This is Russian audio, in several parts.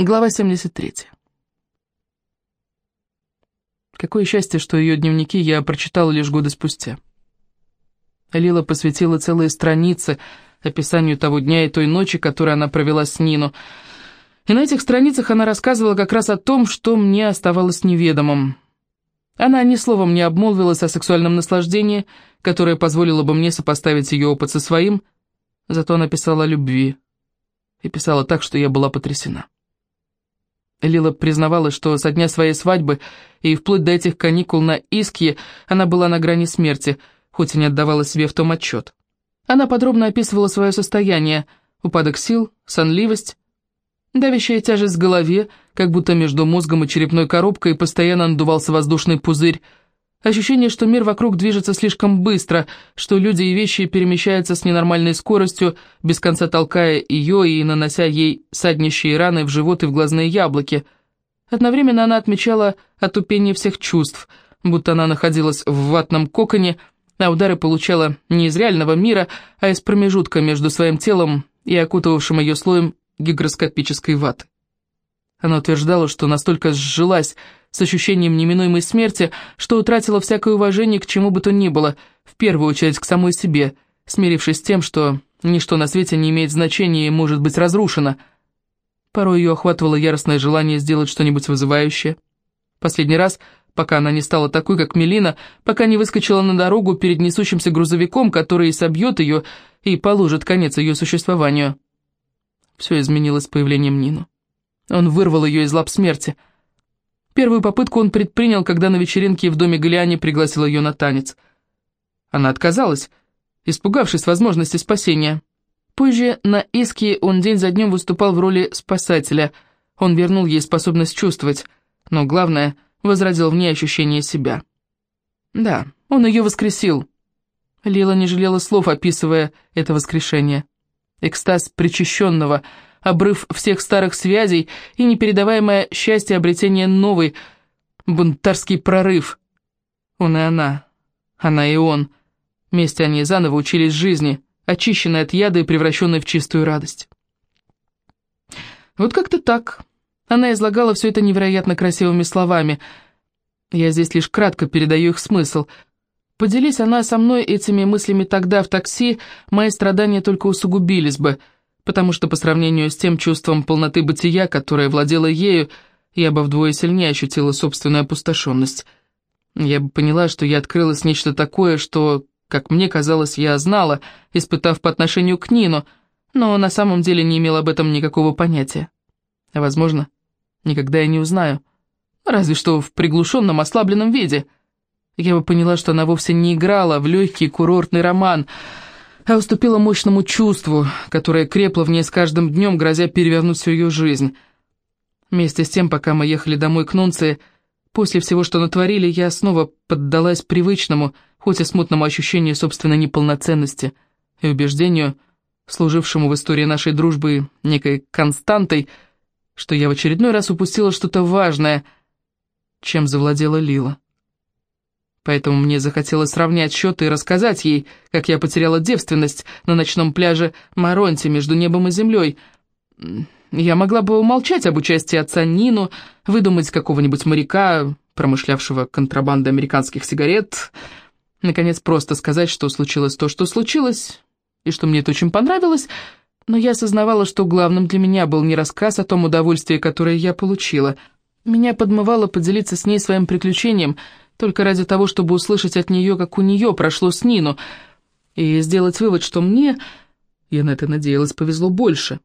Глава 73. Какое счастье, что ее дневники я прочитала лишь годы спустя. Лила посвятила целые страницы описанию того дня и той ночи, которую она провела с Нину. И на этих страницах она рассказывала как раз о том, что мне оставалось неведомым. Она ни словом не обмолвилась о сексуальном наслаждении, которое позволило бы мне сопоставить ее опыт со своим, зато она писала о любви. И писала так, что я была потрясена. Лила признавала, что со дня своей свадьбы и вплоть до этих каникул на Искье она была на грани смерти, хоть и не отдавала себе в том отчет. Она подробно описывала свое состояние, упадок сил, сонливость, давящая тяжесть в голове, как будто между мозгом и черепной коробкой постоянно надувался воздушный пузырь, Ощущение, что мир вокруг движется слишком быстро, что люди и вещи перемещаются с ненормальной скоростью, без конца толкая ее и нанося ей саднищие раны в живот и в глазные яблоки. Одновременно она отмечала отупение всех чувств, будто она находилась в ватном коконе, а удары получала не из реального мира, а из промежутка между своим телом и окутывавшим ее слоем гигроскопической ваты. Она утверждала, что настолько сжилась с ощущением неминуемой смерти, что утратила всякое уважение к чему бы то ни было, в первую очередь к самой себе, смирившись с тем, что ничто на свете не имеет значения и может быть разрушено. Порой ее охватывало яростное желание сделать что-нибудь вызывающее. Последний раз, пока она не стала такой, как Мелина, пока не выскочила на дорогу перед несущимся грузовиком, который собьет ее и положит конец ее существованию. Все изменилось с появлением Нину. Он вырвал ее из лап смерти — Первую попытку он предпринял, когда на вечеринке в доме Галиани пригласил ее на танец. Она отказалась, испугавшись возможности спасения. Позже на Иске он день за днем выступал в роли спасателя. Он вернул ей способность чувствовать, но главное, возродил в ней ощущение себя. Да, он ее воскресил. Лила не жалела слов, описывая это воскрешение. Экстаз причащенного — обрыв всех старых связей и непередаваемое счастье обретения новой, бунтарский прорыв. Он и она, она и он. Вместе они заново учились жизни, очищенной от яда и превращенной в чистую радость. Вот как-то так. Она излагала все это невероятно красивыми словами. Я здесь лишь кратко передаю их смысл. Поделись она со мной этими мыслями тогда в такси, мои страдания только усугубились бы — потому что по сравнению с тем чувством полноты бытия, которое владело ею, я бы вдвое сильнее ощутила собственную опустошенность. Я бы поняла, что я открылась нечто такое, что, как мне казалось, я знала, испытав по отношению к Нину, но на самом деле не имела об этом никакого понятия. А, возможно, никогда я не узнаю. Разве что в приглушенном, ослабленном виде. Я бы поняла, что она вовсе не играла в легкий курортный роман — а уступила мощному чувству, которое крепло в ней с каждым днем, грозя перевернуть всю ее жизнь. Вместе с тем, пока мы ехали домой к Нунции, после всего, что натворили, я снова поддалась привычному, хоть и смутному ощущению собственной неполноценности и убеждению, служившему в истории нашей дружбы некой константой, что я в очередной раз упустила что-то важное, чем завладела Лила. Поэтому мне захотелось сравнять счеты и рассказать ей, как я потеряла девственность на ночном пляже Маронти между небом и землей. Я могла бы умолчать об участии отца Нину, выдумать какого-нибудь моряка, промышлявшего контрабандой американских сигарет, наконец просто сказать, что случилось то, что случилось, и что мне это очень понравилось, но я осознавала, что главным для меня был не рассказ о том удовольствии, которое я получила. Меня подмывало поделиться с ней своим приключением — только ради того, чтобы услышать от нее, как у нее прошло с Нину, и сделать вывод, что мне, я на это надеялась, повезло больше.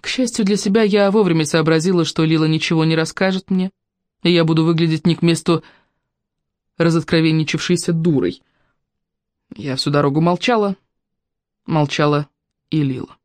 К счастью для себя, я вовремя сообразила, что Лила ничего не расскажет мне, и я буду выглядеть не к месту разоткровенничавшейся дурой. Я всю дорогу молчала, молчала и Лила.